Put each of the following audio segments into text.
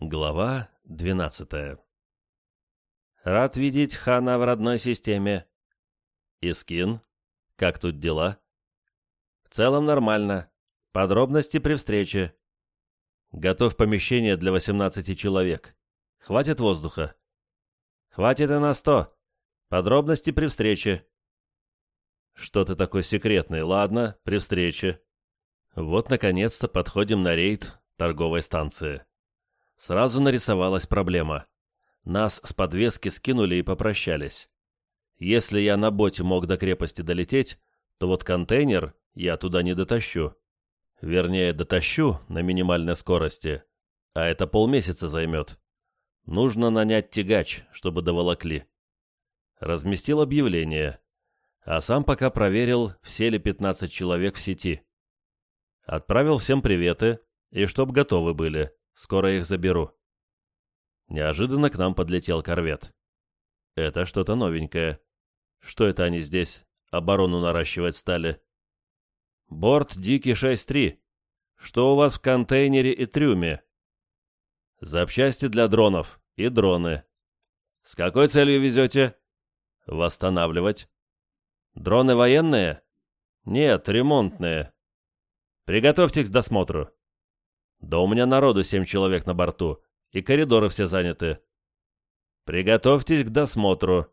Глава 12 Рад видеть Хана в родной системе. Искин, как тут дела? В целом нормально. Подробности при встрече. Готов помещение для 18 человек. Хватит воздуха? Хватит и на 100. Подробности при встрече. Что ты такой секретный? Ладно, при встрече. Вот, наконец-то, подходим на рейд торговой станции. Сразу нарисовалась проблема. Нас с подвески скинули и попрощались. Если я на боте мог до крепости долететь, то вот контейнер я туда не дотащу. Вернее, дотащу на минимальной скорости, а это полмесяца займет. Нужно нанять тягач, чтобы доволокли. Разместил объявление, а сам пока проверил, все ли 15 человек в сети. Отправил всем приветы, и чтоб готовы были. Скоро их заберу. Неожиданно к нам подлетел корвет. Это что-то новенькое. Что это они здесь? Оборону наращивать стали. Борт Дикий 6-3. Что у вас в контейнере и трюме? Запчасти для дронов и дроны. С какой целью везете? Восстанавливать. Дроны военные? Нет, ремонтные. Приготовьтесь к досмотру. Да у меня народу семь человек на борту, и коридоры все заняты. Приготовьтесь к досмотру.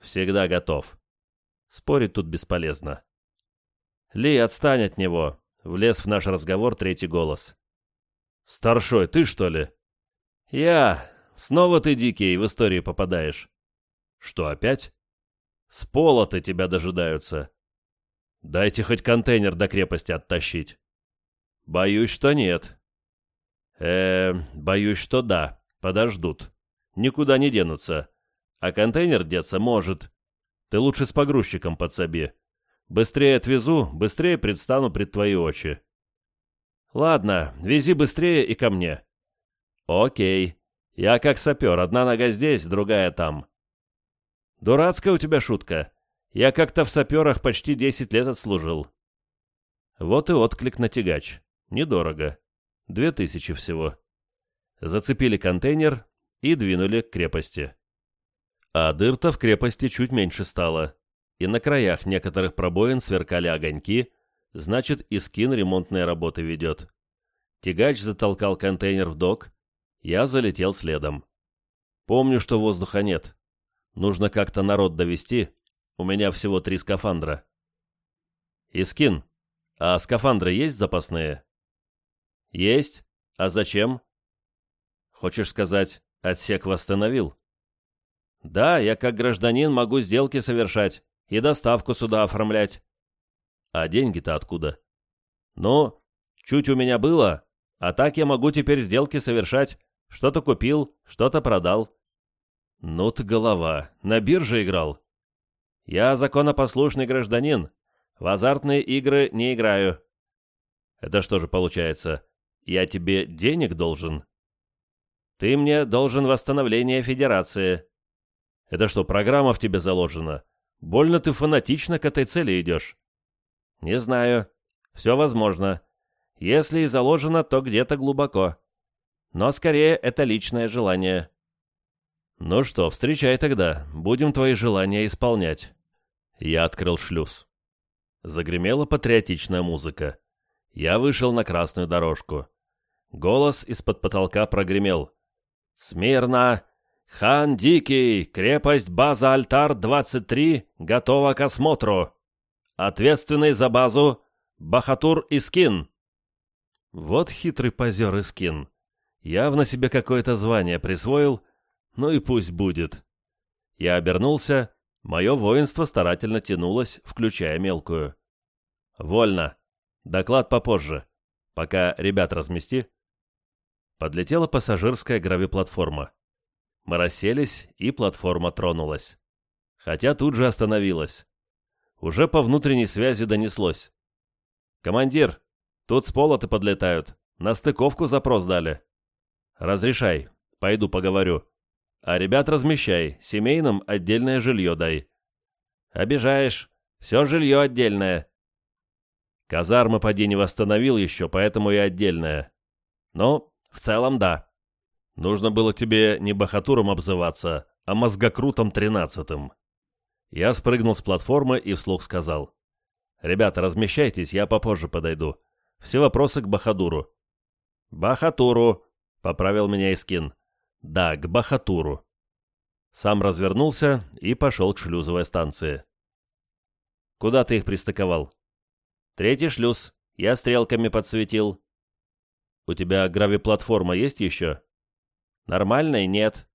Всегда готов. Спорить тут бесполезно. Ли, отстань от него. Влез в наш разговор третий голос. Старшой, ты что ли? Я. Снова ты дикий в истории попадаешь. Что, опять? С пола-то тебя дожидаются. Дайте хоть контейнер до крепости оттащить. Боюсь, что нет. Э, боюсь, что да. Подождут. Никуда не денутся. А контейнер деться может. Ты лучше с погрузчиком подсоби. Быстрее отвезу, быстрее предстану пред твои очи. Ладно, вези быстрее и ко мне. Окей. Я как сапер, одна нога здесь, другая там. Дурацкая у тебя шутка. Я как-то в саперах почти десять лет отслужил. Вот и отклик на тягач. Недорого. Две тысячи всего. Зацепили контейнер и двинули к крепости. А дыр-то в крепости чуть меньше стало. И на краях некоторых пробоин сверкали огоньки, значит, и скин ремонтные работы ведет. Тягач затолкал контейнер в док, я залетел следом. Помню, что воздуха нет. Нужно как-то народ довести. У меня всего три скафандра. Искин, а скафандры есть запасные? «Есть. А зачем?» «Хочешь сказать, отсек восстановил?» «Да, я как гражданин могу сделки совершать и доставку сюда оформлять». «А деньги-то откуда?» «Ну, чуть у меня было, а так я могу теперь сделки совершать. Что-то купил, что-то продал». «Ну ты голова, на бирже играл?» «Я законопослушный гражданин. В азартные игры не играю». «Это что же получается? Я тебе денег должен. Ты мне должен восстановление Федерации. Это что, программа в тебе заложена? Больно ты фанатично к этой цели идешь. Не знаю. Все возможно. Если и заложено, то где-то глубоко. Но скорее это личное желание. Ну что, встречай тогда. Будем твои желания исполнять. Я открыл шлюз. Загремела патриотичная музыка. Я вышел на красную дорожку. Голос из-под потолка прогремел. «Смирно! Хан Дикий, крепость база Альтар-23 готова к осмотру. Ответственный за базу Бахатур Искин». Вот хитрый позер Искин. Явно себе какое-то звание присвоил, ну и пусть будет. Я обернулся, мое воинство старательно тянулось, включая мелкую. «Вольно. Доклад попозже. Пока ребят размести». Подлетела пассажирская гравиплатформа. Мы расселись, и платформа тронулась. Хотя тут же остановилась. Уже по внутренней связи донеслось. «Командир, тут с полоты подлетают. На стыковку запрос дали». «Разрешай, пойду поговорю. А ребят размещай, семейным отдельное жилье дай». «Обижаешь. Все жилье отдельное». Казарма поди не восстановил еще, поэтому и отдельное. «Ну, в целом, да. Нужно было тебе не Бахатуром обзываться, а мозгокрутом тринадцатым. Я спрыгнул с платформы и вслух сказал. «Ребята, размещайтесь, я попозже подойду. Все вопросы к Бахадуру». «Бахатуру», — поправил меня Искин. «Да, к Бахатуру». Сам развернулся и пошел к шлюзовой станции. «Куда ты их пристыковал?» «Третий шлюз. Я стрелками подсветил». «У тебя гравиплатформа есть еще?» «Нормальной нет».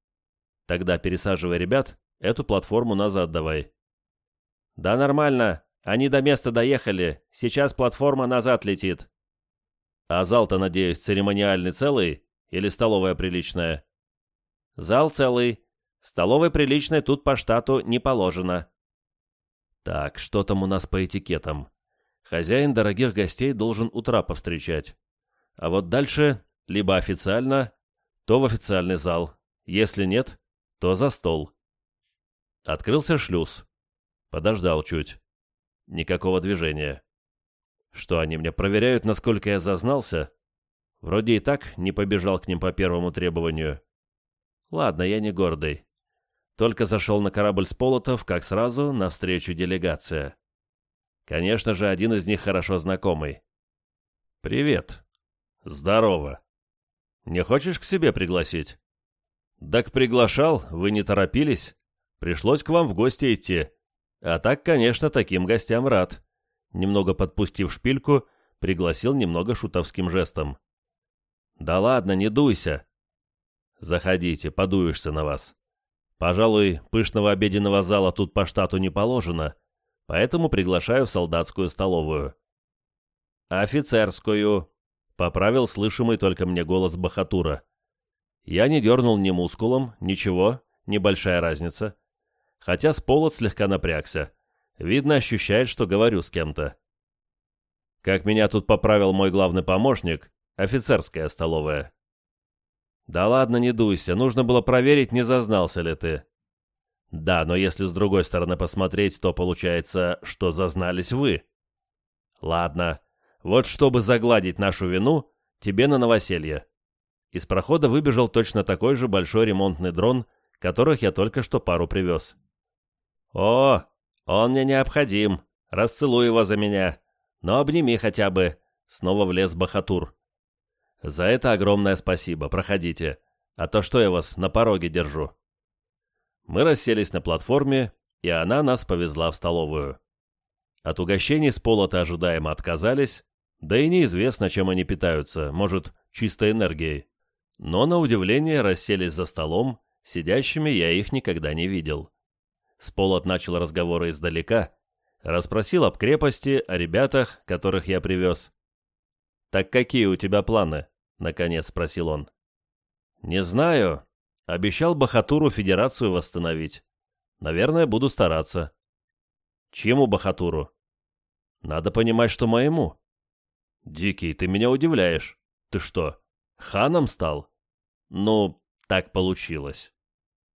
«Тогда пересаживай ребят, эту платформу назад давай». «Да нормально. Они до места доехали. Сейчас платформа назад летит». «А зал-то, надеюсь, церемониальный целый? Или столовая приличная?» «Зал целый. Столовой приличной тут по штату не положено». «Так, что там у нас по этикетам?» Хозяин дорогих гостей должен утра повстречать. А вот дальше либо официально, то в официальный зал. Если нет, то за стол. Открылся шлюз. Подождал чуть. Никакого движения. Что, они мне проверяют, насколько я зазнался? Вроде и так не побежал к ним по первому требованию. Ладно, я не гордый. Только зашел на корабль с Полотов, как сразу навстречу делегация. Конечно же, один из них хорошо знакомый. «Привет». «Здорово». «Не хочешь к себе пригласить?» «Так приглашал, вы не торопились. Пришлось к вам в гости идти. А так, конечно, таким гостям рад». Немного подпустив шпильку, пригласил немного шутовским жестом. «Да ладно, не дуйся». «Заходите, подуешься на вас. Пожалуй, пышного обеденного зала тут по штату не положено, поэтому приглашаю в солдатскую столовую». «Офицерскую», — поправил слышимый только мне голос Бахатура. Я не дернул ни мускулом, ничего, небольшая разница. Хотя сполот слегка напрягся. Видно, ощущает, что говорю с кем-то. Как меня тут поправил мой главный помощник, офицерская столовая. Да ладно, не дуйся, нужно было проверить, не зазнался ли ты. Да, но если с другой стороны посмотреть, то получается, что зазнались вы. Ладно, вот чтобы загладить нашу вину, тебе на новоселье. Из прохода выбежал точно такой же большой ремонтный дрон, которых я только что пару привез. О, он мне необходим. Расцелуй его за меня. Но обними хотя бы. Снова влез Бахатур. За это огромное спасибо. Проходите. А то что я вас на пороге держу. Мы расселись на платформе, и она нас повезла в столовую. От угощений с полота ожидаемо отказались, да и неизвестно, чем они питаются, может, чистой энергией. Но, на удивление, расселись за столом, сидящими я их никогда не видел. Сполот начал разговоры издалека, расспросил об крепости, о ребятах, которых я привез. «Так какие у тебя планы?» — наконец спросил он. «Не знаю. Обещал Бахатуру Федерацию восстановить. Наверное, буду стараться. Чьему Бахатуру? Надо понимать, что моему. Дикий, ты меня удивляешь. Ты что, ханом стал? Ну, так получилось.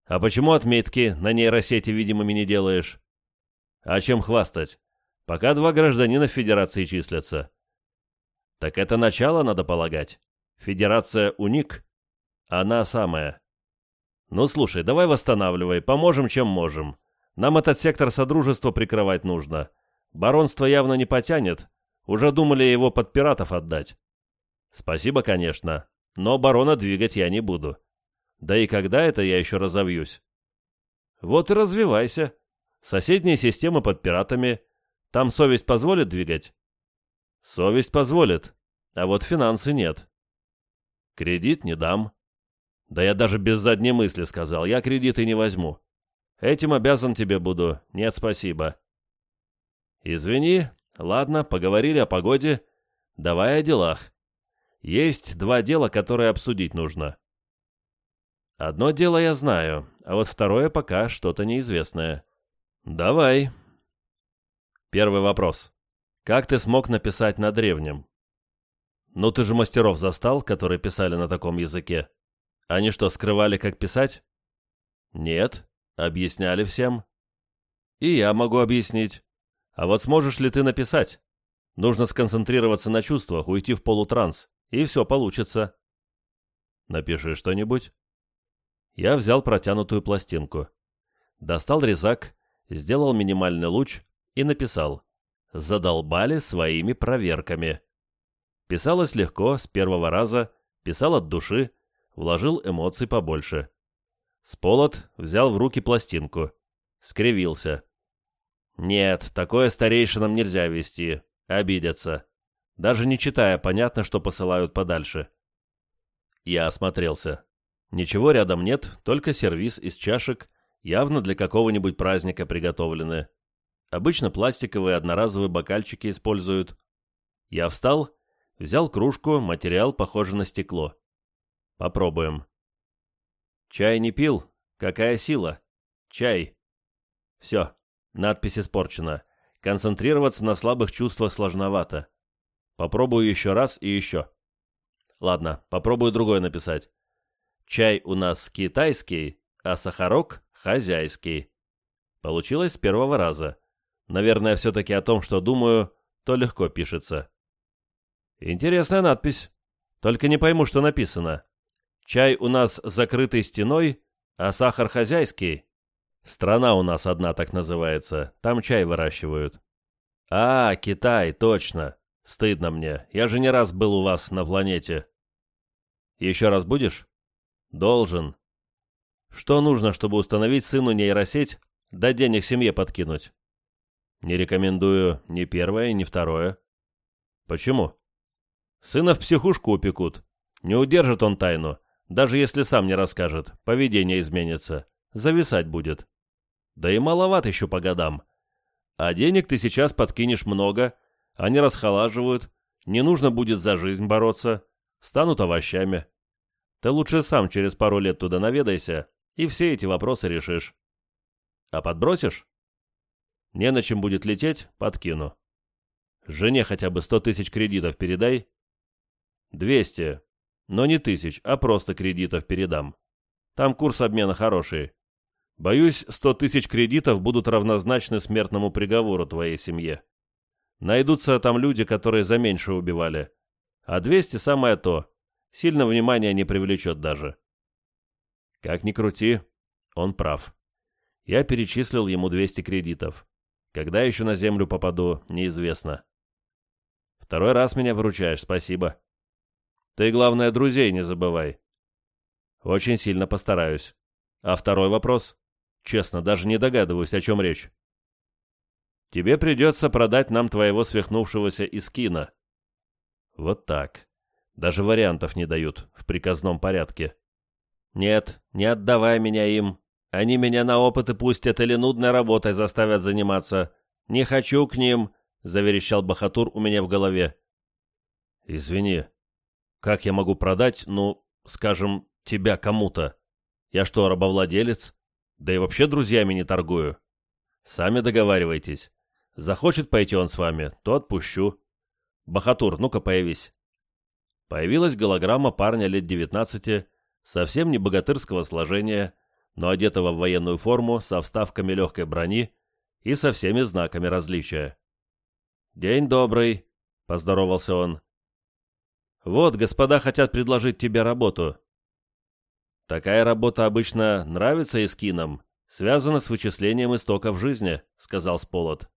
А почему отметки на нейросети видимыми не делаешь? А чем хвастать? Пока два гражданина Федерации числятся. Так это начало надо полагать. Федерация уник. Она самая. «Ну слушай, давай восстанавливай, поможем, чем можем. Нам этот сектор Содружества прикрывать нужно. Баронство явно не потянет. Уже думали его под пиратов отдать». «Спасибо, конечно, но барона двигать я не буду. Да и когда это я еще разовьюсь?» «Вот и развивайся. Соседние системы под пиратами. Там совесть позволит двигать?» «Совесть позволит, а вот финансы нет». «Кредит не дам», да я даже без задней мысли сказал, я кредиты не возьму. Этим обязан тебе буду. Нет, спасибо. Извини. Ладно, поговорили о погоде. Давай о делах. Есть два дела, которые обсудить нужно. Одно дело я знаю, а вот второе пока что-то неизвестное. Давай. Первый вопрос. Как ты смог написать на древнем? Ну ты же мастеров застал, которые писали на таком языке. Они что, скрывали, как писать? Нет, объясняли всем. И я могу объяснить. А вот сможешь ли ты написать? Нужно сконцентрироваться на чувствах, уйти в полутранс, и все получится. Напиши что-нибудь. Я взял протянутую пластинку. Достал резак, сделал минимальный луч и написал «Задолбали своими проверками». Писалось легко, с первого раза, писал от души, вложил эмоций побольше. Сполот взял в руки пластинку. Скривился. «Нет, такое старейшинам нельзя вести. Обидятся. Даже не читая, понятно, что посылают подальше». Я осмотрелся. Ничего рядом нет, только сервиз из чашек, явно для какого-нибудь праздника приготовлены. Обычно пластиковые одноразовые бокальчики используют. Я встал, взял кружку, материал похожий на стекло. Попробуем. Чай не пил? Какая сила? Чай. Все, надпись испорчена. Концентрироваться на слабых чувствах сложновато. Попробую еще раз и еще. Ладно, попробую другое написать. Чай у нас китайский, а сахарок хозяйский. Получилось с первого раза. Наверное, все-таки о том, что думаю, то легко пишется. Интересная надпись. Только не пойму, что написано. Чай у нас закрытый стеной, а сахар хозяйский. Страна у нас одна так называется, там чай выращивают. А, Китай, точно. Стыдно мне, я же не раз был у вас на планете. Еще раз будешь? Должен. Что нужно, чтобы установить сыну нейросеть, да денег семье подкинуть? Не рекомендую ни первое, ни второе. Почему? Сына в психушку упекут. Не удержит он тайну, даже если сам не расскажет, поведение изменится, зависать будет. Да и маловат еще по годам. А денег ты сейчас подкинешь много, они расхолаживают, не нужно будет за жизнь бороться, станут овощами. Ты лучше сам через пару лет туда наведайся, и все эти вопросы решишь. А подбросишь? Не на чем будет лететь, подкину. Жене хотя бы сто тысяч кредитов передай. Двести. Но не тысяч, а просто кредитов передам. Там курс обмена хороший. Боюсь, сто тысяч кредитов будут равнозначны смертному приговору твоей семье. Найдутся там люди, которые за меньше убивали. А двести самое то. Сильно внимания не привлечет даже. Как ни крути, он прав. Я перечислил ему 200 кредитов. Когда еще на землю попаду, неизвестно. Второй раз меня выручаешь, спасибо. Ты, главное, друзей не забывай. Очень сильно постараюсь. А второй вопрос? Честно, даже не догадываюсь, о чем речь. Тебе придется продать нам твоего свихнувшегося Искина. Вот так. Даже вариантов не дают, в приказном порядке. Нет, не отдавай меня им. Они меня на опыты пустят или нудной работой заставят заниматься. Не хочу к ним, — заверещал Бахатур у меня в голове. Извини, как я могу продать, ну, скажем, тебя кому-то? Я что, рабовладелец? Да и вообще друзьями не торгую. Сами договаривайтесь. Захочет пойти он с вами, то отпущу. Бахатур, ну-ка появись. Появилась голограмма парня лет девятнадцати, совсем не богатырского сложения, но одетого в военную форму со вставками легкой брони и со всеми знаками различия. «День добрый», — поздоровался он. «Вот, господа хотят предложить тебе работу». «Такая работа обычно нравится эскинам, связана с вычислением истоков жизни», — сказал Сполот.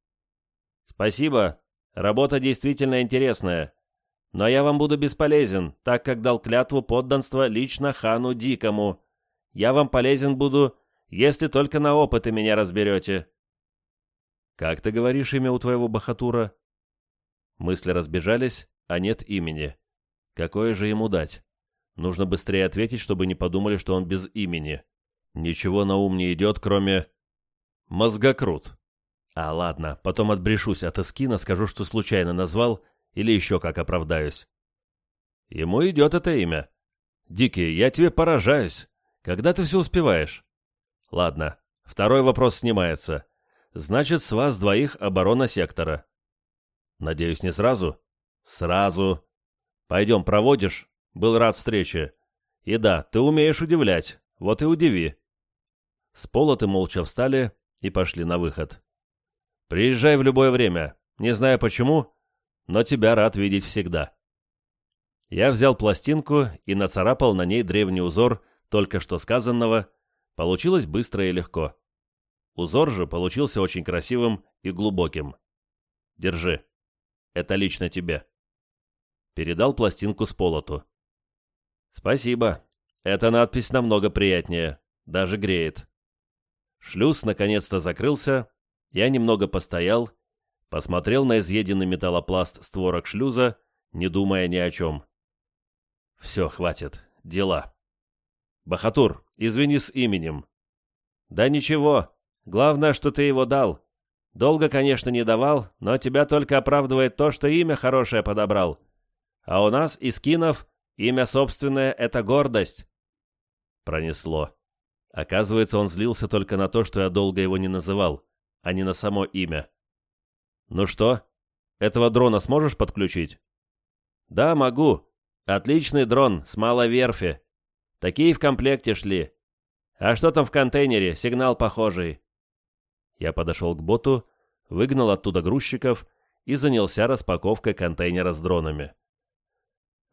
«Спасибо. Работа действительно интересная. Но я вам буду бесполезен, так как дал клятву подданства лично хану Дикому. Я вам полезен буду, если только на опыты меня разберете». «Как ты говоришь имя у твоего бахатура?» Мысли разбежались, а нет имени. Какое же ему дать? Нужно быстрее ответить, чтобы не подумали, что он без имени. Ничего на ум не идет, кроме... Мозгокрут. А ладно, потом отбрешусь от эскина, скажу, что случайно назвал, или еще как оправдаюсь. Ему идет это имя. Дикий, я тебе поражаюсь. Когда ты все успеваешь? Ладно, второй вопрос снимается. Значит, с вас двоих оборона сектора. Надеюсь, не сразу? Сразу. Пойдем, проводишь? Был рад встрече. И да, ты умеешь удивлять. Вот и удиви. С полоты молча встали и пошли на выход. Приезжай в любое время. Не знаю почему, но тебя рад видеть всегда. Я взял пластинку и нацарапал на ней древний узор только что сказанного. Получилось быстро и легко. Узор же получился очень красивым и глубоким. Держи. Это лично тебе. Передал пластинку с полоту. Спасибо. Эта надпись намного приятнее. Даже греет. Шлюз наконец-то закрылся. Я немного постоял, посмотрел на изъеденный металлопласт створок шлюза, не думая ни о чем. Все, хватит. Дела. Бахатур, извини с именем. Да ничего. Главное, что ты его дал. Долго, конечно, не давал, но тебя только оправдывает то, что имя хорошее подобрал. А у нас, из кинов, имя собственное — это гордость. Пронесло. Оказывается, он злился только на то, что я долго его не называл, а не на само имя. «Ну что, этого дрона сможешь подключить?» «Да, могу. Отличный дрон, с малой верфи. Такие в комплекте шли. А что там в контейнере? Сигнал похожий». Я подошел к боту, выгнал оттуда грузчиков и занялся распаковкой контейнера с дронами.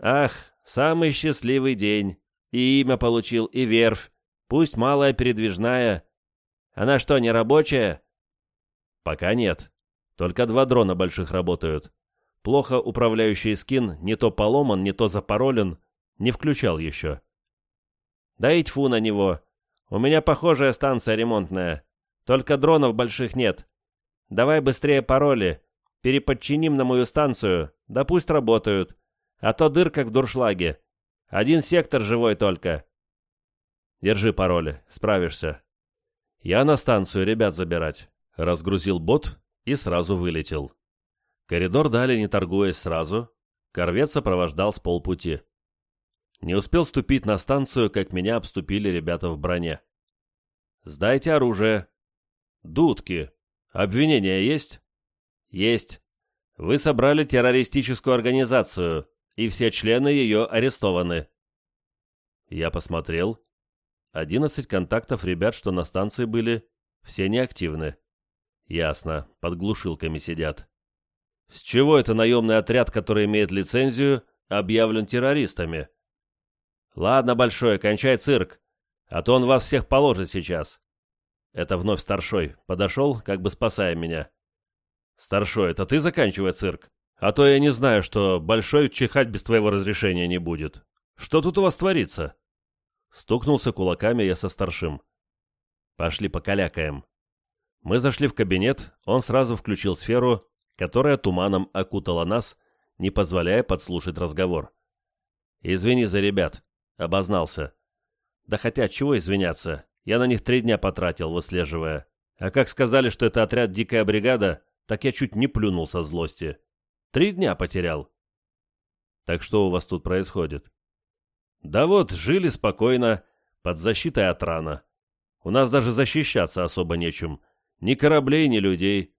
«Ах, самый счастливый день. И имя получил, и верфь. Пусть малая передвижная. Она что, не рабочая?» «Пока нет. Только два дрона больших работают. Плохо управляющий скин не то поломан, не то запаролен. Не включал еще». «Да и тьфу на него. У меня похожая станция ремонтная. Только дронов больших нет. Давай быстрее пароли. Переподчиним на мою станцию. Да пусть работают. А то дыр как в дуршлаге. Один сектор живой только. Держи пароли, справишься. Я на станцию ребят забирать. Разгрузил бот и сразу вылетел. Коридор дали, не торгуясь сразу. Корвет сопровождал с полпути. Не успел ступить на станцию, как меня обступили ребята в броне. «Сдайте оружие». «Дудки. Обвинения есть?» «Есть. Вы собрали террористическую организацию и все члены ее арестованы. Я посмотрел. Одиннадцать контактов ребят, что на станции были, все неактивны. Ясно, под глушилками сидят. С чего это наемный отряд, который имеет лицензию, объявлен террористами? Ладно, большой, кончай цирк, а то он вас всех положит сейчас. Это вновь старшой, подошел, как бы спасая меня. Старшой, это ты заканчивай цирк? А то я не знаю, что Большой чихать без твоего разрешения не будет. Что тут у вас творится?» Стукнулся кулаками я со старшим. «Пошли покалякаем». Мы зашли в кабинет, он сразу включил сферу, которая туманом окутала нас, не позволяя подслушать разговор. «Извини за ребят», — обознался. «Да хотя, чего извиняться? Я на них три дня потратил, выслеживая. А как сказали, что это отряд «Дикая бригада», так я чуть не плюнул со злости. Три дня потерял. Так что у вас тут происходит? Да вот, жили спокойно, под защитой от рана. У нас даже защищаться особо нечем. Ни кораблей, ни людей.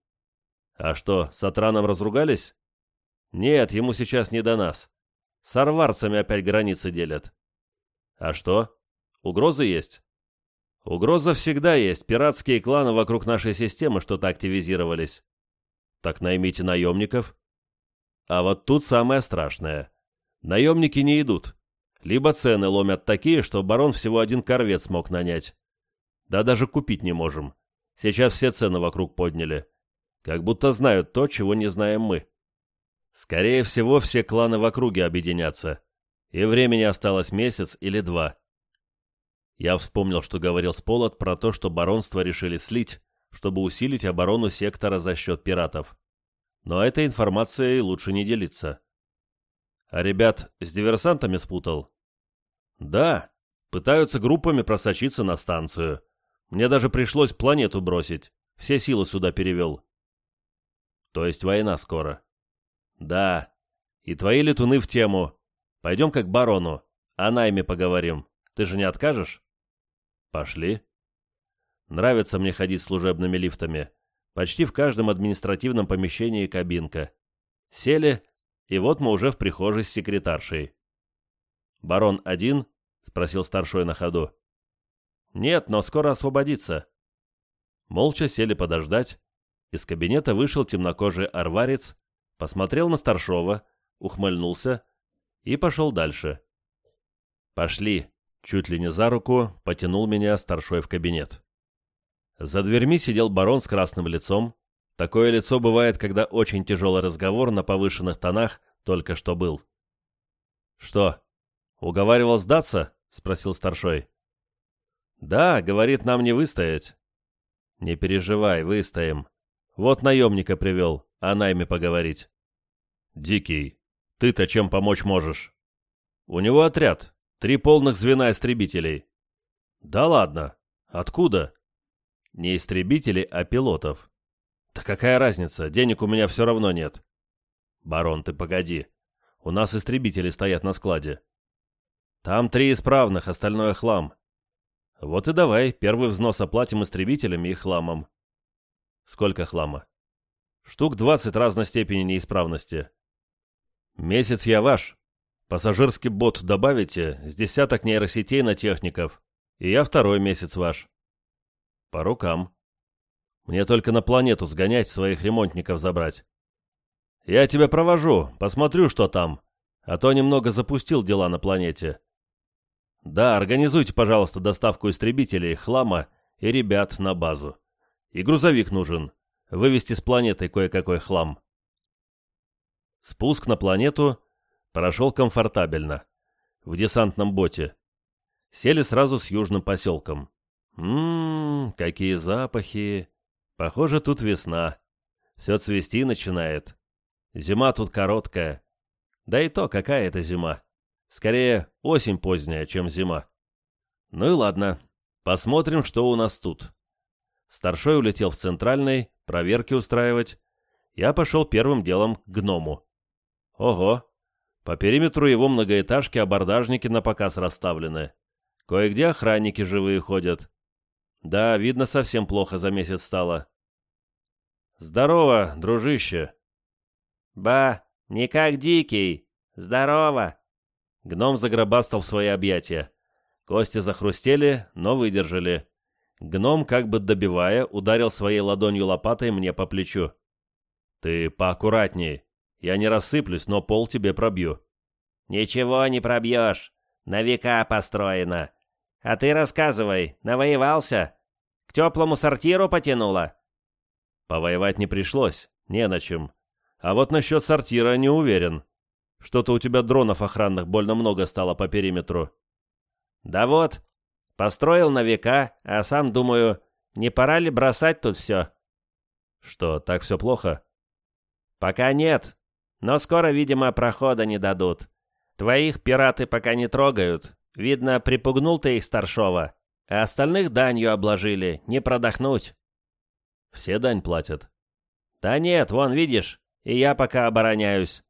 А что, с Атраном разругались? Нет, ему сейчас не до нас. С арварцами опять границы делят. А что? Угрозы есть? Угроза всегда есть. Пиратские кланы вокруг нашей системы что-то активизировались. Так наймите наемников. А вот тут самое страшное. Наемники не идут. Либо цены ломят такие, что барон всего один корвет смог нанять. Да даже купить не можем. Сейчас все цены вокруг подняли. Как будто знают то, чего не знаем мы. Скорее всего, все кланы в округе объединятся. И времени осталось месяц или два. Я вспомнил, что говорил Сполот про то, что баронство решили слить, чтобы усилить оборону сектора за счет пиратов но этой информацией лучше не делиться. А ребят с диверсантами спутал? Да, пытаются группами просочиться на станцию. Мне даже пришлось планету бросить, все силы сюда перевел. То есть война скоро? Да, и твои летуны в тему. Пойдем как барону, о найме поговорим. Ты же не откажешь? Пошли. Нравится мне ходить служебными лифтами. Почти в каждом административном помещении кабинка. Сели, и вот мы уже в прихожей с секретаршей. «Барон один?» — спросил старшой на ходу. «Нет, но скоро освободится». Молча сели подождать. Из кабинета вышел темнокожий арварец, посмотрел на старшова, ухмыльнулся, и пошел дальше. «Пошли», — чуть ли не за руку потянул меня старшой в кабинет. За дверьми сидел барон с красным лицом. Такое лицо бывает, когда очень тяжелый разговор на повышенных тонах только что был. «Что, уговаривал сдаться?» — спросил старшой. «Да, говорит, нам не выстоять». «Не переживай, выстоим. Вот наемника привел, о найме поговорить». «Дикий, ты-то чем помочь можешь?» «У него отряд, три полных звена истребителей». «Да ладно, откуда?» «Не истребители, а пилотов». «Да какая разница, денег у меня все равно нет». «Барон, ты погоди. У нас истребители стоят на складе». «Там три исправных, остальное хлам». «Вот и давай, первый взнос оплатим истребителями и хламом». «Сколько хлама?» «Штук двадцать разной степени неисправности». «Месяц я ваш. Пассажирский бот добавите, с десяток нейросетей на техников, и я второй месяц ваш». «По рукам. Мне только на планету сгонять, своих ремонтников забрать». «Я тебя провожу, посмотрю, что там, а то немного запустил дела на планете». «Да, организуйте, пожалуйста, доставку истребителей, хлама и ребят на базу. И грузовик нужен. Вывести с планеты кое-какой хлам». Спуск на планету прошел комфортабельно. В десантном боте. Сели сразу с южным поселком. Ммм, какие запахи. Похоже, тут весна. Все цвести начинает. Зима тут короткая. Да и то, какая это зима. Скорее, осень поздняя, чем зима. Ну и ладно. Посмотрим, что у нас тут. Старшой улетел в центральный, проверки устраивать. Я пошел первым делом к гному. Ого! По периметру его многоэтажки абордажники на показ расставлены. Кое-где охранники живые ходят. Да, видно, совсем плохо за месяц стало. «Здорово, дружище!» «Ба, не как дикий! Здорово!» Гном загробастал в свои объятия. Кости захрустели, но выдержали. Гном, как бы добивая, ударил своей ладонью лопатой мне по плечу. «Ты поаккуратней. Я не рассыплюсь, но пол тебе пробью». «Ничего не пробьешь. На века построено. А ты рассказывай, навоевался? К теплому сортиру потянуло?» «Повоевать не пришлось, не на чем. А вот насчет сортира не уверен. Что-то у тебя дронов охранных больно много стало по периметру». «Да вот, построил на века, а сам думаю, не пора ли бросать тут все?» «Что, так все плохо?» «Пока нет, но скоро, видимо, прохода не дадут. Твоих пираты пока не трогают. Видно, припугнул ты их старшова. А остальных данью обложили, не продохнуть. Все дань платят. Да нет, вон, видишь, и я пока обороняюсь.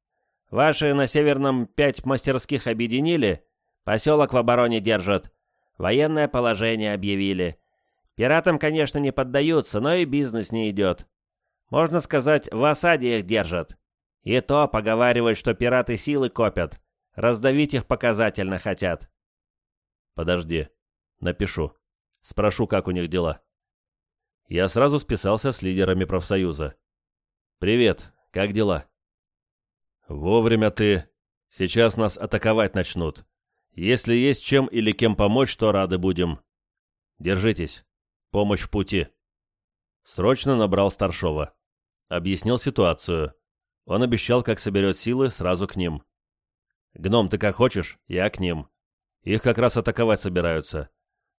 Ваши на Северном пять мастерских объединили, поселок в обороне держат, военное положение объявили. Пиратам, конечно, не поддаются, но и бизнес не идет. Можно сказать, в осаде их держат. И то поговаривают, что пираты силы копят. Раздавить их показательно хотят. Подожди. Напишу. Спрошу, как у них дела. Я сразу списался с лидерами профсоюза. «Привет, как дела?» «Вовремя ты. Сейчас нас атаковать начнут. Если есть чем или кем помочь, то рады будем. Держитесь. Помощь в пути». Срочно набрал старшова. Объяснил ситуацию. Он обещал, как соберет силы, сразу к ним. «Гном, ты как хочешь, я к ним. Их как раз атаковать собираются.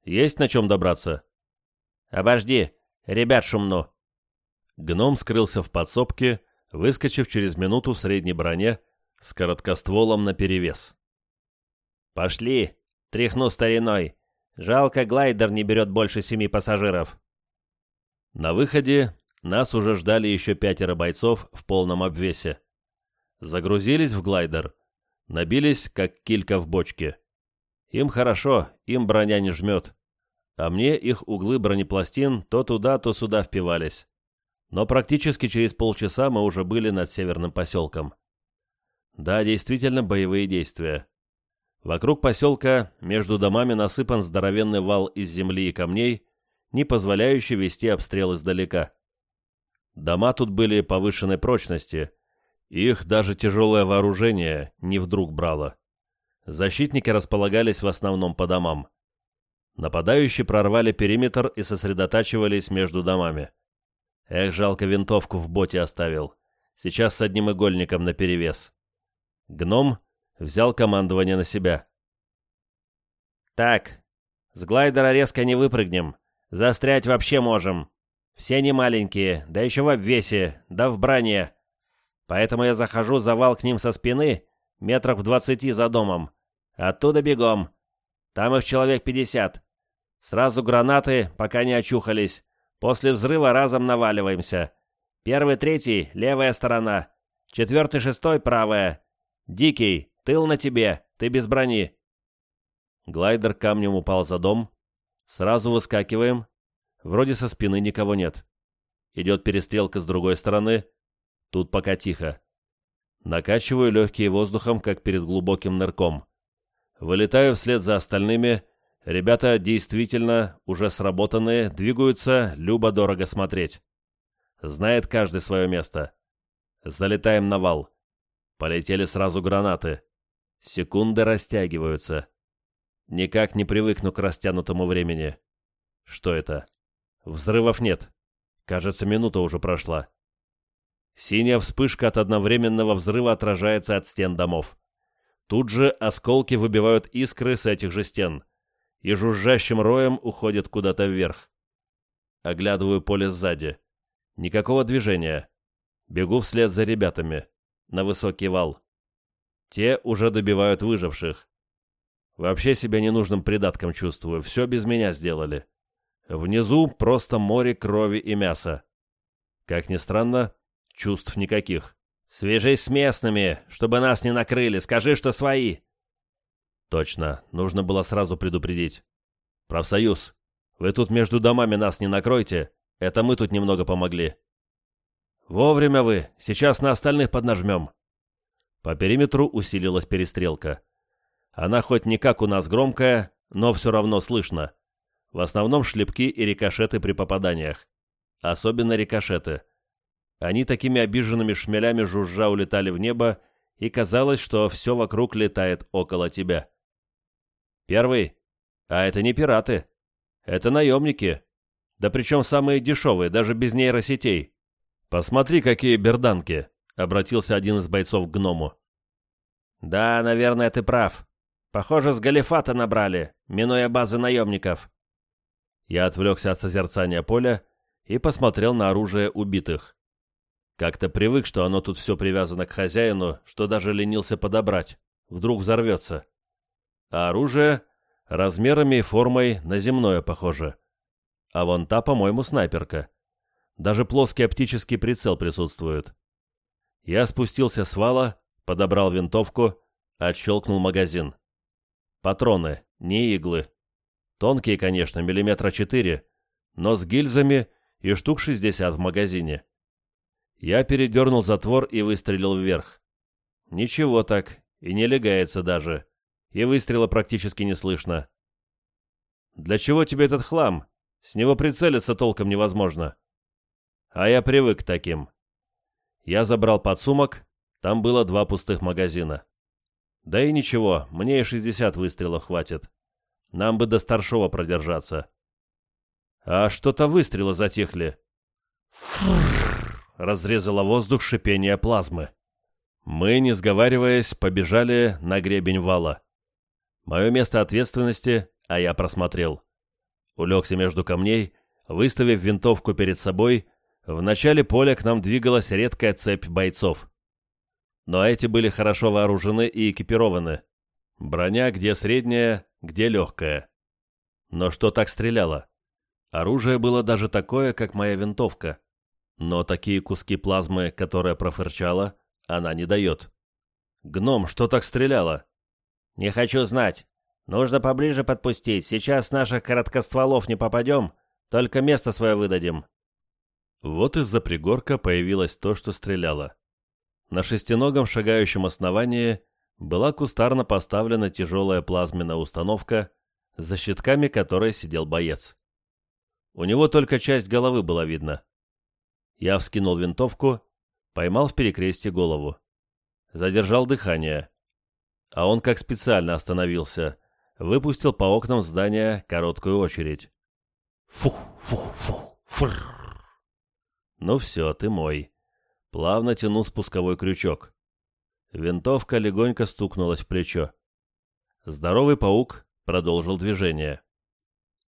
Есть на чем добраться?» «Обожди, ребят шумно». Гном скрылся в подсобке, выскочив через минуту в средней броне с короткостволом наперевес. «Пошли, тряхну стариной. Жалко, глайдер не берет больше семи пассажиров». На выходе нас уже ждали еще пятеро бойцов в полном обвесе. Загрузились в глайдер. Набились, как килька в бочке. Им хорошо, им броня не жмет. А мне их углы бронепластин то туда, то сюда впивались. Но практически через полчаса мы уже были над северным поселком. Да, действительно, боевые действия. Вокруг поселка между домами насыпан здоровенный вал из земли и камней, не позволяющий вести обстрел издалека. Дома тут были повышенной прочности, их даже тяжелое вооружение не вдруг брало. Защитники располагались в основном по домам. Нападающие прорвали периметр и сосредотачивались между домами. Эх, жалко винтовку в боте оставил. Сейчас с одним игольником наперевес. Гном взял командование на себя. «Так, с глайдера резко не выпрыгнем. Застрять вообще можем. Все не маленькие, да еще в обвесе, да в броне. Поэтому я захожу за вал к ним со спины, метров в двадцати за домом. Оттуда бегом. Там их человек пятьдесят. Сразу гранаты, пока не очухались. После взрыва разом наваливаемся. Первый, третий — левая сторона. Четвертый, шестой — правая. Дикий, тыл на тебе, ты без брони. Глайдер камнем упал за дом. Сразу выскакиваем. Вроде со спины никого нет. Идет перестрелка с другой стороны. Тут пока тихо. Накачиваю легкие воздухом, как перед глубоким нырком. Вылетаю вслед за остальными. Ребята действительно уже сработанные, двигаются, любо-дорого смотреть. Знает каждый свое место. Залетаем на вал. Полетели сразу гранаты. Секунды растягиваются. Никак не привыкну к растянутому времени. Что это? Взрывов нет. Кажется, минута уже прошла. Синяя вспышка от одновременного взрыва отражается от стен домов. Тут же осколки выбивают искры с этих же стен и жужжащим роем уходят куда-то вверх. Оглядываю поле сзади. Никакого движения. Бегу вслед за ребятами. На высокий вал. Те уже добивают выживших. Вообще себя ненужным придатком чувствую. Все без меня сделали. Внизу просто море крови и мяса. Как ни странно, чувств никаких. «Свяжись с местными, чтобы нас не накрыли. Скажи, что свои». «Точно. Нужно было сразу предупредить. Профсоюз, вы тут между домами нас не накройте. Это мы тут немного помогли». «Вовремя вы. Сейчас на остальных поднажмем». По периметру усилилась перестрелка. Она хоть не как у нас громкая, но все равно слышно. В основном шлепки и рикошеты при попаданиях. Особенно рикошеты. Они такими обиженными шмелями жужжа улетали в небо, и казалось, что все вокруг летает около тебя. Первый. А это не пираты. Это наемники. Да причем самые дешевые, даже без нейросетей. Посмотри, какие берданки, обратился один из бойцов к гному. Да, наверное, ты прав. Похоже, с Галифата набрали, минуя базы наемников. Я отвлекся от созерцания поля и посмотрел на оружие убитых. Как-то привык, что оно тут все привязано к хозяину, что даже ленился подобрать. Вдруг взорвется. А оружие размерами и формой на земное похоже. А вон та, по-моему, снайперка. Даже плоский оптический прицел присутствует. Я спустился с вала, подобрал винтовку, отщелкнул магазин. Патроны, не иглы. Тонкие, конечно, миллиметра четыре, но с гильзами и штук шестьдесят в магазине. Я передернул затвор и выстрелил вверх. Ничего так, и не легается даже. И выстрела практически не слышно. «Для чего тебе этот хлам? С него прицелиться толком невозможно». А я привык к таким. Я забрал подсумок, там было два пустых магазина. Да и ничего, мне и 60 выстрелов хватит. Нам бы до старшего продержаться. А что-то выстрелы затихли. Фрррр разрезало воздух шипение плазмы. Мы, не сговариваясь, побежали на гребень вала. Мое место ответственности, а я просмотрел. Улегся между камней, выставив винтовку перед собой, в начале поля к нам двигалась редкая цепь бойцов. Но эти были хорошо вооружены и экипированы. Броня где средняя, где легкая. Но что так стреляло? Оружие было даже такое, как моя винтовка. Но такие куски плазмы, которая профырчала, она не дает. «Гном, что так стреляло?» «Не хочу знать. Нужно поближе подпустить. Сейчас наших короткостволов не попадем, только место свое выдадим». Вот из-за пригорка появилось то, что стреляло. На шестиногом шагающем основании была кустарно поставлена тяжелая плазменная установка, за щитками которой сидел боец. У него только часть головы была видна. Я вскинул винтовку, поймал в перекрестье голову. Задержал дыхание. А он как специально остановился. Выпустил по окнам здания короткую очередь. Фух, фух, фух, фрррр. Ну все, ты мой. Плавно тянул спусковой крючок. Винтовка легонько стукнулась в плечо. Здоровый паук продолжил движение.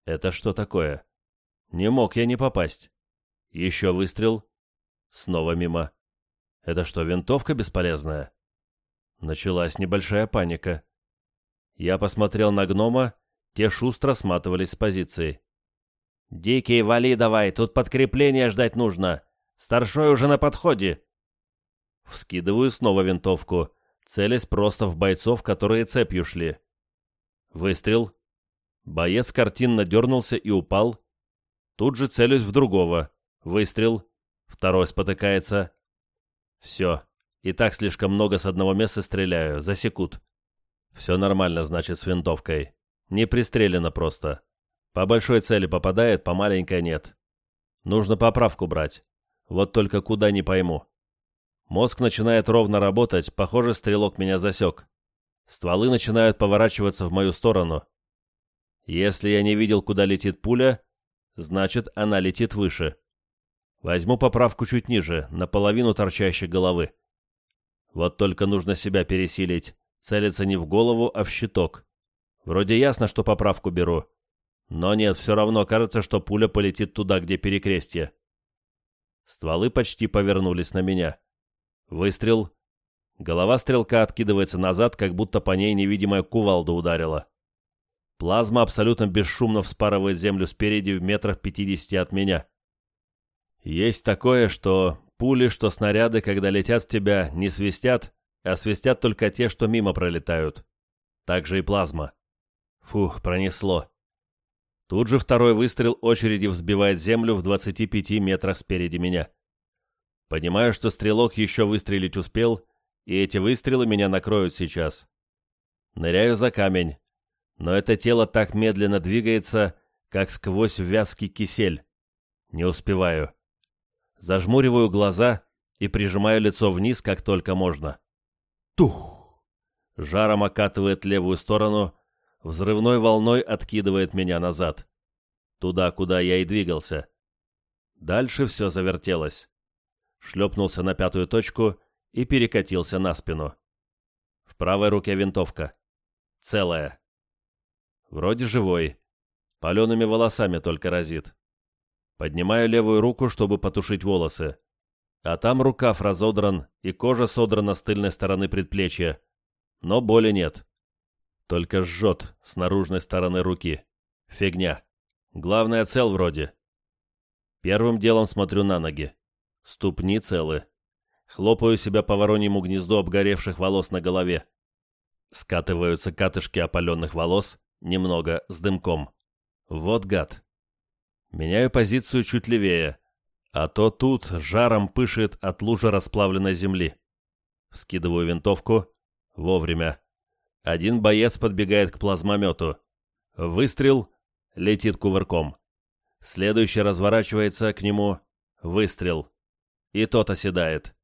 Это что такое? Не мог я не попасть. Еще выстрел. Снова мимо. Это что, винтовка бесполезная? Началась небольшая паника. Я посмотрел на гнома, те шустро сматывались с позиции. «Дикий, вали давай, тут подкрепление ждать нужно. Старшой уже на подходе». Вскидываю снова винтовку, целясь просто в бойцов, которые цепью шли. Выстрел. Боец картинно дернулся и упал. Тут же целюсь в другого. Выстрел. Второй спотыкается. Все. И так слишком много с одного места стреляю. Засекут. Все нормально, значит, с винтовкой. Не пристрелено просто. По большой цели попадает, по маленькой нет. Нужно поправку брать. Вот только куда не пойму. Мозг начинает ровно работать, похоже, стрелок меня засек. Стволы начинают поворачиваться в мою сторону. Если я не видел, куда летит пуля, значит, она летит выше. Возьму поправку чуть ниже, наполовину торчащей головы. Вот только нужно себя пересилить, целиться не в голову, а в щиток. Вроде ясно, что поправку беру. Но нет, все равно кажется, что пуля полетит туда, где перекрестье. Стволы почти повернулись на меня. Выстрел. Голова стрелка откидывается назад, как будто по ней невидимая кувалда ударила. Плазма абсолютно бесшумно вспарывает землю спереди в метрах пятидесяти от меня. Есть такое, что пули, что снаряды, когда летят в тебя, не свистят, а свистят только те, что мимо пролетают. Так же и плазма. Фух, пронесло. Тут же второй выстрел очереди взбивает землю в 25 метрах спереди меня. Понимаю, что стрелок еще выстрелить успел, и эти выстрелы меня накроют сейчас. Ныряю за камень, но это тело так медленно двигается, как сквозь вязкий кисель. Не успеваю. Зажмуриваю глаза и прижимаю лицо вниз, как только можно. Тух! Жаром окатывает левую сторону, взрывной волной откидывает меня назад. Туда, куда я и двигался. Дальше все завертелось. Шлепнулся на пятую точку и перекатился на спину. В правой руке винтовка. Целая. Вроде живой. Палеными волосами только разит. Поднимаю левую руку, чтобы потушить волосы. А там рукав разодран и кожа содрана с тыльной стороны предплечья. Но боли нет. Только жжет с наружной стороны руки. Фигня. Главное, цел вроде. Первым делом смотрю на ноги. Ступни целы. Хлопаю себя по вороньему гнезду обгоревших волос на голове. Скатываются катышки опаленных волос, немного с дымком. Вот гад. Меняю позицию чуть левее, а то тут жаром пышет от лужи расплавленной земли. Вскидываю винтовку. Вовремя. Один боец подбегает к плазмомету. Выстрел. Летит кувырком. Следующий разворачивается к нему. Выстрел. И тот оседает.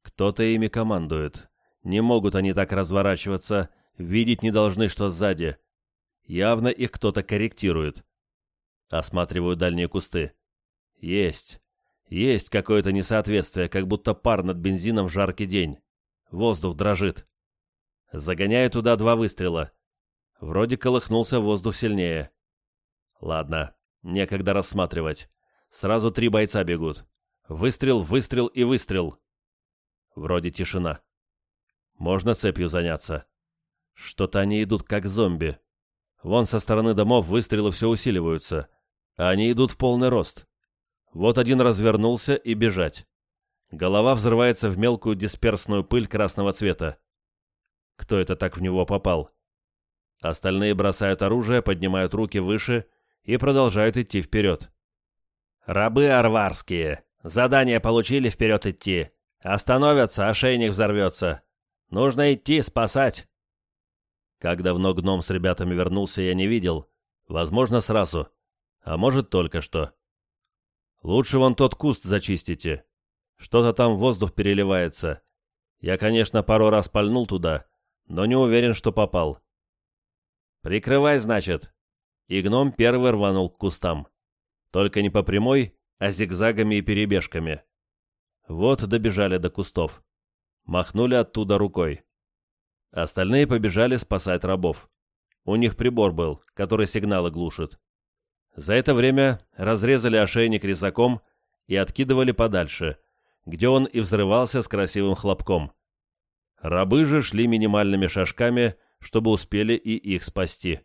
Кто-то ими командует. Не могут они так разворачиваться. Видеть не должны, что сзади. Явно их кто-то корректирует. Осматриваю дальние кусты. Есть. Есть какое-то несоответствие, как будто пар над бензином в жаркий день. Воздух дрожит. Загоняю туда два выстрела. Вроде колыхнулся воздух сильнее. Ладно, некогда рассматривать. Сразу три бойца бегут. Выстрел, выстрел и выстрел. Вроде тишина. Можно цепью заняться. Что-то они идут как зомби. Вон со стороны домов выстрелы все усиливаются. Они идут в полный рост. Вот один развернулся и бежать. Голова взрывается в мелкую дисперсную пыль красного цвета кто это так в него попал. Остальные бросают оружие, поднимают руки выше и продолжают идти вперед. «Рабы арварские! Задание получили вперед идти! Остановятся, ошейник взорвется! Нужно идти, спасать!» Как давно гном с ребятами вернулся, я не видел. Возможно, сразу. А может, только что. Лучше вон тот куст зачистите. Что-то там воздух переливается. Я, конечно, пару раз пальнул туда, но не уверен, что попал. «Прикрывай, значит!» И гном первый рванул к кустам. Только не по прямой, а зигзагами и перебежками. Вот добежали до кустов. Махнули оттуда рукой. Остальные побежали спасать рабов. У них прибор был, который сигналы глушит. За это время разрезали ошейник резаком и откидывали подальше, где он и взрывался с красивым хлопком. Рабы же шли минимальными шажками, чтобы успели и их спасти.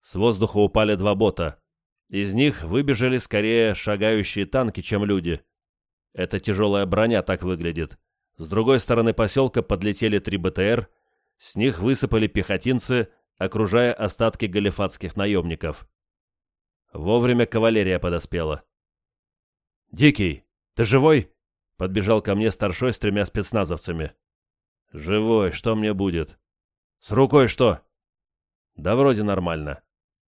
С воздуха упали два бота. Из них выбежали скорее шагающие танки, чем люди. Эта тяжелая броня так выглядит. С другой стороны поселка подлетели три БТР, с них высыпали пехотинцы, окружая остатки галифатских наемников. Вовремя кавалерия подоспела. «Дикий, ты живой?» — подбежал ко мне старшой с тремя спецназовцами. «Живой, что мне будет?» «С рукой что?» «Да вроде нормально».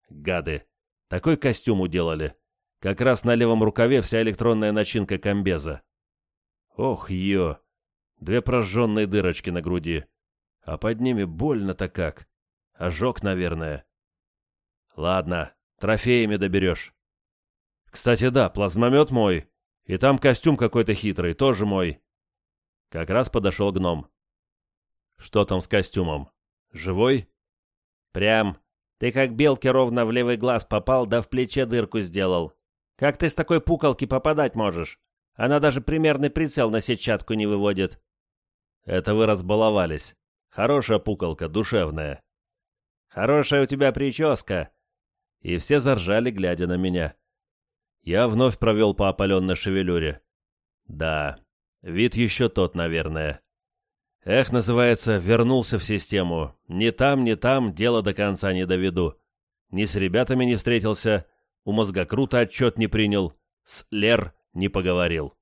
«Гады! Такой костюм уделали. Как раз на левом рукаве вся электронная начинка комбеза. Ох, ё! Две прожженные дырочки на груди. А под ними больно-то как. Ожог, наверное. Ладно, трофеями доберешь. Кстати, да, плазмомет мой. И там костюм какой-то хитрый, тоже мой. Как раз подошел гном. Что там с костюмом? Живой? Прям. Ты как белки ровно в левый глаз попал, да в плече дырку сделал. Как ты с такой пукалки попадать можешь? Она даже примерный прицел на сетчатку не выводит. Это вы разбаловались. Хорошая пукалка, душевная. Хорошая у тебя прическа. И все заржали, глядя на меня. Я вновь провел по опаленной шевелюре. Да, вид еще тот, наверное. Эх, называется, вернулся в систему. Ни там, ни там дело до конца не доведу. Ни с ребятами не встретился, у мозгокрута отчет не принял, с Лер не поговорил.